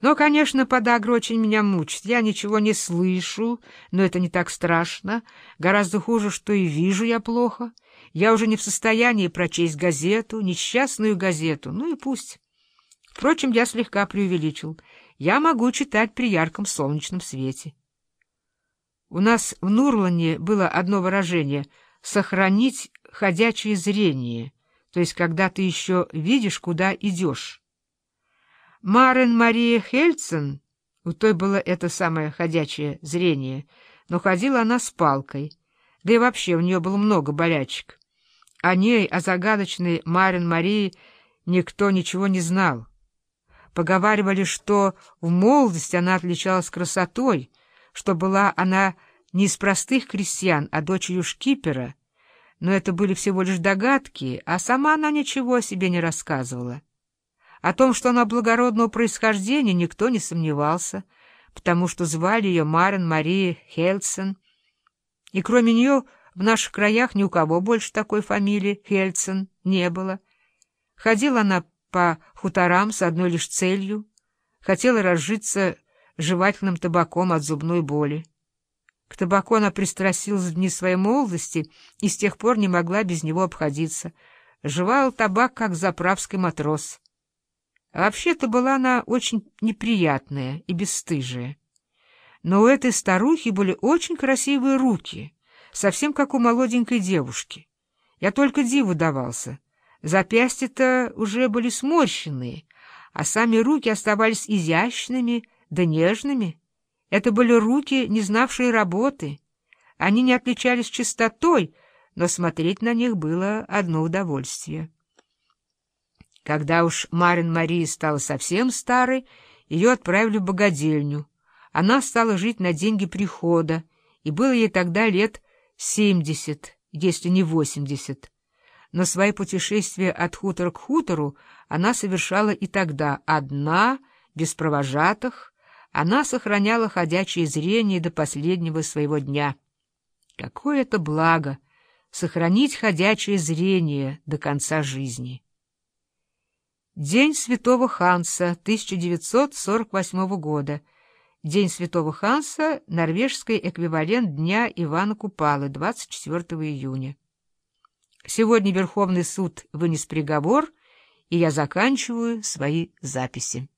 Но, конечно, подагра очень меня мучит. Я ничего не слышу, но это не так страшно. Гораздо хуже, что и вижу я плохо. Я уже не в состоянии прочесть газету, несчастную газету. Ну и пусть. Впрочем, я слегка преувеличил. Я могу читать при ярком солнечном свете. У нас в Нурлане было одно выражение — «сохранить ходячее зрение», то есть когда ты еще видишь, куда идешь. Марен Мария Хельцен, у той было это самое ходячее зрение, но ходила она с палкой, да и вообще у нее было много болячек. О ней, о загадочной Марен Марии, никто ничего не знал. Поговаривали, что в молодости она отличалась красотой, что была она не из простых крестьян, а дочерью шкипера, но это были всего лишь догадки, а сама она ничего о себе не рассказывала. О том, что она благородного происхождения, никто не сомневался, потому что звали ее Марин Мария Хельцен. И кроме нее в наших краях ни у кого больше такой фамилии Хельцен не было. Ходила она по хуторам с одной лишь целью, хотела разжиться жевательным табаком от зубной боли. К табаку она пристрастилась в дни своей молодости и с тех пор не могла без него обходиться. Жевал табак, как заправский матрос. А вообще-то была она очень неприятная и бесстыжая. Но у этой старухи были очень красивые руки, совсем как у молоденькой девушки. Я только диву давался. Запястья-то уже были сморщенные, а сами руки оставались изящными да нежными. Это были руки, не знавшие работы. Они не отличались чистотой, но смотреть на них было одно удовольствие. Когда уж Марин Мария стала совсем старой, ее отправили в богадельню. Она стала жить на деньги прихода, и было ей тогда лет семьдесят, если не восемьдесят. Но свои путешествия от хутора к хутору она совершала и тогда одна, без провожатых, она сохраняла ходячее зрение до последнего своего дня. Какое это благо — сохранить ходячее зрение до конца жизни! День Святого Ханса 1948 года. День Святого Ханса — норвежский эквивалент Дня Ивана Купалы, 24 июня. Сегодня Верховный суд вынес приговор, и я заканчиваю свои записи.